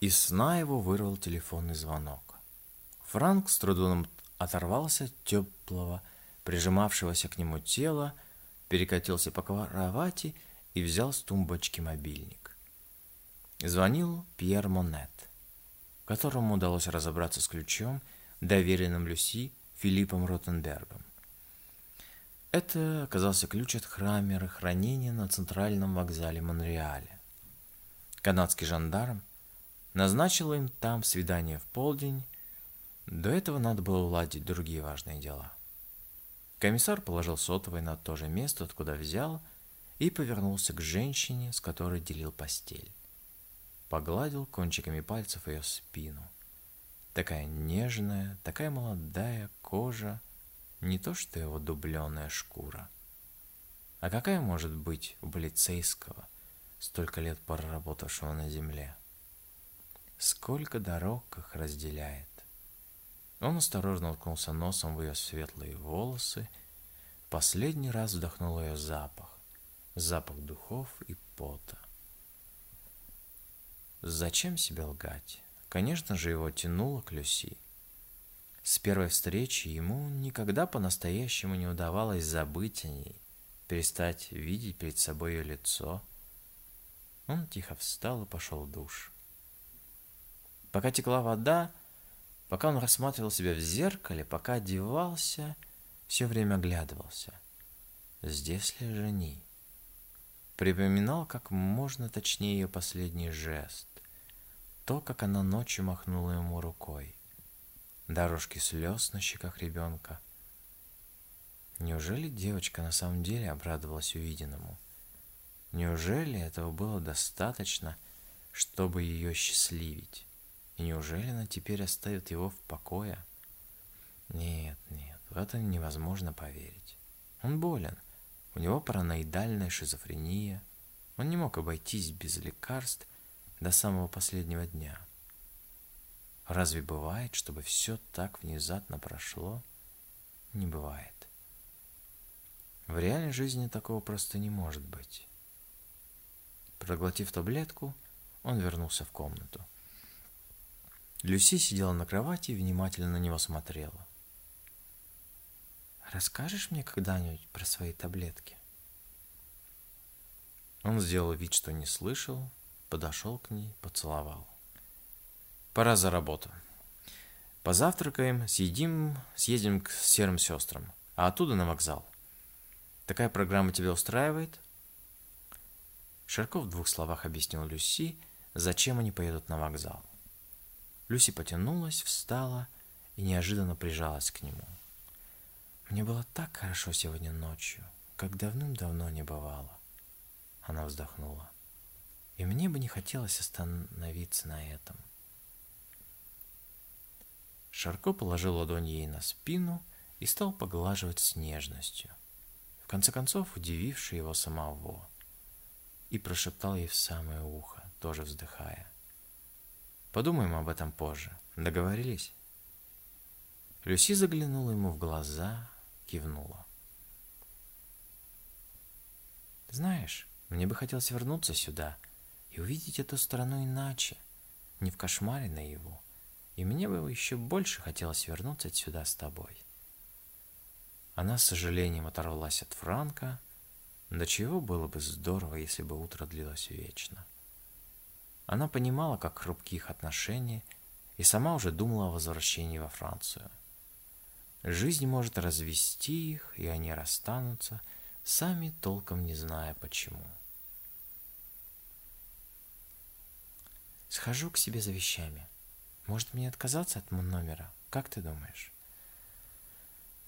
Из сна его вырвал телефонный звонок. Франк с трудом оторвался от теплого, прижимавшегося к нему тела, перекатился по кровати и взял с тумбочки мобильник. Звонил Пьер Монет, которому удалось разобраться с ключом, доверенным Люси Филиппом Ротенбергом. Это оказался ключ от храмера хранения на центральном вокзале Монреаля. Канадский жандарм назначил им там свидание в полдень, до этого надо было уладить другие важные дела. Комиссар положил сотовый на то же место, откуда взял, и повернулся к женщине, с которой делил постель. Погладил кончиками пальцев ее спину. Такая нежная, такая молодая кожа, не то что его дубленая шкура. А какая может быть у полицейского, столько лет проработавшего на земле? Сколько дорог их разделяет? Он осторожно уткнулся носом в ее светлые волосы, последний раз вдохнул ее запах, запах духов и пота. Зачем себе лгать? Конечно же, его тянуло к Люси. С первой встречи ему никогда по-настоящему не удавалось забыть о ней, перестать видеть перед собой ее лицо. Он тихо встал и пошел в душ. Пока текла вода, Пока он рассматривал себя в зеркале, пока одевался, все время оглядывался. Здесь ли жени? Припоминал как можно точнее ее последний жест. То, как она ночью махнула ему рукой. Дорожки слез на щеках ребенка. Неужели девочка на самом деле обрадовалась увиденному? Неужели этого было достаточно, чтобы ее счастливить? И неужели она теперь оставит его в покое? Нет, нет, в это невозможно поверить. Он болен. У него параноидальная шизофрения. Он не мог обойтись без лекарств до самого последнего дня. Разве бывает, чтобы все так внезапно прошло? Не бывает. В реальной жизни такого просто не может быть. Проглотив таблетку, он вернулся в комнату. Люси сидела на кровати и внимательно на него смотрела. «Расскажешь мне когда-нибудь про свои таблетки?» Он сделал вид, что не слышал, подошел к ней, поцеловал. «Пора за работу. Позавтракаем, съедим, съездим к серым сестрам, а оттуда на вокзал. Такая программа тебя устраивает?» Шарков в двух словах объяснил Люси, зачем они поедут на вокзал. Люси потянулась, встала и неожиданно прижалась к нему. Мне было так хорошо сегодня ночью, как давным-давно не бывало. Она вздохнула. И мне бы не хотелось остановиться на этом. Шарко положил ладонь ей на спину и стал поглаживать с нежностью, в конце концов удививший его самого, и прошептал ей в самое ухо, тоже вздыхая. Подумаем об этом позже. Договорились?» Люси заглянула ему в глаза, кивнула. «Знаешь, мне бы хотелось вернуться сюда и увидеть эту страну иначе, не в кошмаре на его. И мне бы еще больше хотелось вернуться сюда с тобой». Она с сожалением оторвалась от Франка, до чего было бы здорово, если бы утро длилось вечно. Она понимала, как хрупки их отношения, и сама уже думала о возвращении во Францию. Жизнь может развести их, и они расстанутся, сами толком не зная почему. Схожу к себе за вещами. Может, мне отказаться от номера? Как ты думаешь?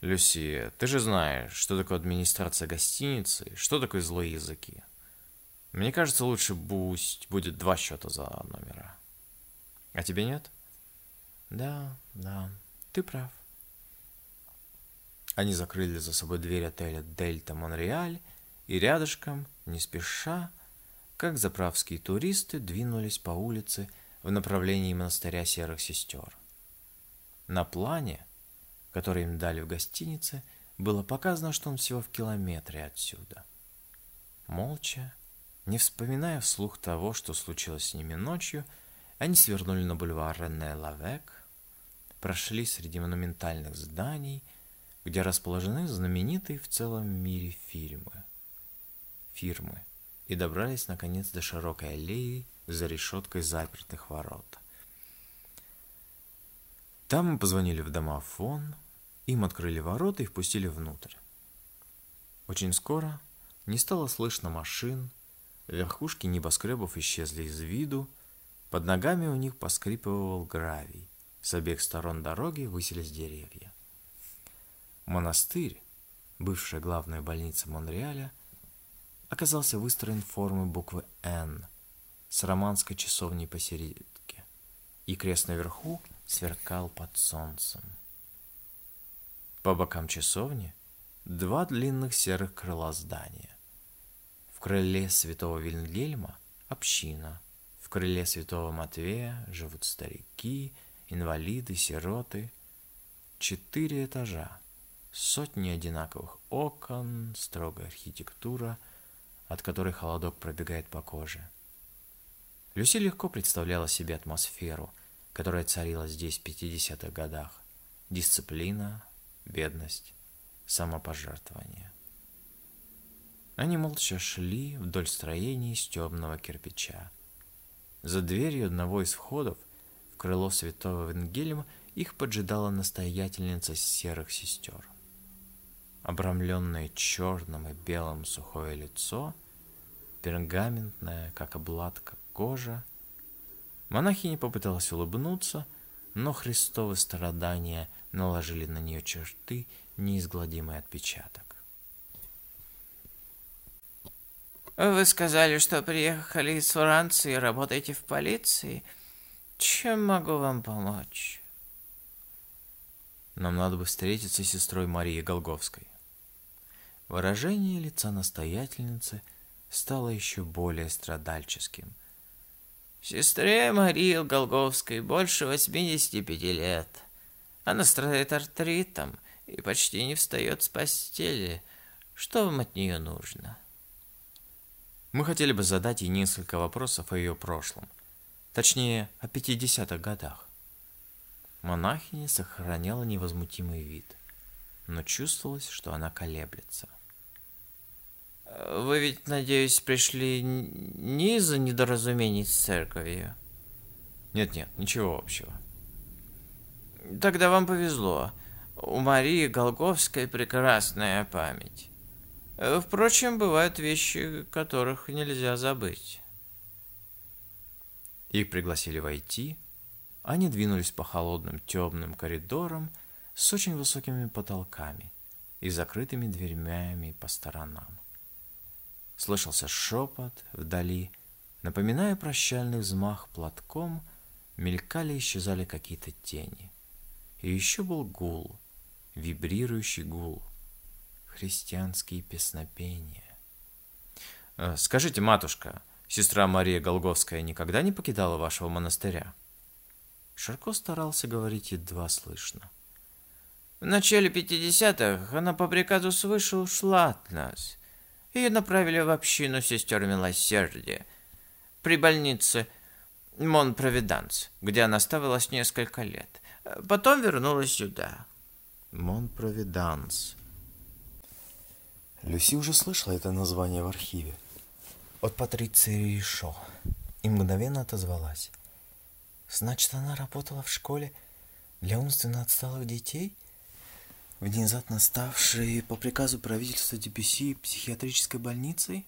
Люси, ты же знаешь, что такое администрация гостиницы, что такое злые языки. Мне кажется, лучше пусть будет два счета за номера. А тебе нет? Да, да, ты прав. Они закрыли за собой дверь отеля «Дельта Монреаль» и рядышком, не спеша, как заправские туристы, двинулись по улице в направлении монастыря Серых Сестер. На плане, который им дали в гостинице, было показано, что он всего в километре отсюда. Молча не вспоминая вслух того, что случилось с ними ночью, Они свернули на бульвар Рене-Лавек, прошли среди монументальных зданий, где расположены знаменитые в целом мире фильмы, фирмы, и добрались наконец до широкой аллеи за решеткой запертых ворот. Там мы позвонили в домофон, им открыли ворота и впустили внутрь. Очень скоро не стало слышно машин, верхушки небоскребов исчезли из виду, под ногами у них поскрипывал гравий, с обеих сторон дороги высились деревья. Монастырь, бывшая главная больница Монреаля, оказался выстроен в форме буквы «Н» с романской часовней посередке, и крест наверху сверкал под солнцем. По бокам часовни два длинных серых крыла здания. В крыле святого Вильгельма – община – в крыле святого Матвея живут старики, инвалиды, сироты. Четыре этажа, сотни одинаковых окон, строгая архитектура, от которой холодок пробегает по коже. Люси легко представляла себе атмосферу, которая царила здесь в 50-х годах. Дисциплина, бедность, самопожертвование. Они молча шли вдоль строений из темного кирпича. За дверью одного из входов в крыло святого Венгельма их поджидала настоятельница серых сестер. Обрамленное черным и белым сухое лицо, пергаментная, как обладка, кожа. Монахиня попыталась улыбнуться, но Христовы страдания наложили на нее черты неизгладимый отпечаток. Вы сказали, что приехали из Франции и работаете в полиции. Чем могу вам помочь? Нам надо бы встретиться с сестрой Марии Голговской. Выражение лица настоятельницы стало еще более страдальческим. Сестре Марии Голговской больше 85 лет. Она страдает артритом и почти не встает с постели. Что вам от нее нужно? — мы хотели бы задать ей несколько вопросов о ее прошлом, точнее, о 50-х годах. Монахиня сохраняла невозмутимый вид, но чувствовалось, что она колеблется. «Вы ведь, надеюсь, пришли не из-за недоразумений с церковью?» «Нет-нет, ничего общего». «Тогда вам повезло. У Марии Голговской прекрасная память. Э, впрочем, бывают вещи, которых нельзя забыть. Их пригласили войти. Они двинулись по холодным темным коридорам с очень высокими потолками и закрытыми дверьми по сторонам. Слышался шепот вдали, напоминая прощальный взмах платком, мелькали и исчезали какие-то тени. И еще был гул, вибрирующий гул, христианские песнопения. Э, скажите, матушка, сестра Мария Голговская никогда не покидала вашего монастыря? Шарко старался говорить едва слышно. В начале 50-х она по приказу свыше ушла от нас. Ее направили в общину сестер Милосердия при больнице Мон-Провиданс, где она оставалась несколько лет. Потом вернулась сюда. Мон-Провиданс. Люси уже слышала это название в архиве. От Патриции Ришо. И мгновенно отозвалась. Значит, она работала в школе для умственно отсталых детей? Внезапно ставшей по приказу правительства ДПС психиатрической больницей?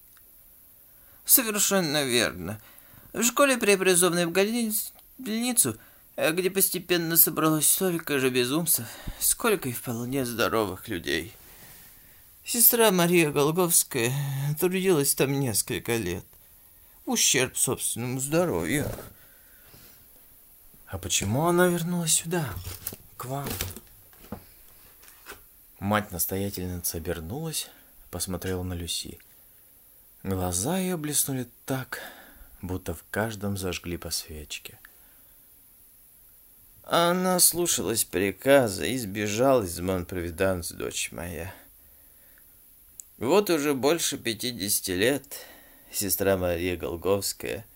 Совершенно верно. В школе преобразованной в больницу, где постепенно собралось столько же безумцев, сколько и вполне здоровых людей. Сестра Мария Голговская трудилась там несколько лет. ущерб собственному здоровью. А почему она вернулась сюда, к вам? Мать-настоятельница обернулась, посмотрела на Люси. Глаза ее блеснули так, будто в каждом зажгли по свечке. Она слушалась приказа и сбежала из Монпровиданс, дочь моя. Вот уже больше пятидесяти лет сестра Мария Голговская,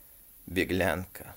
беглянка.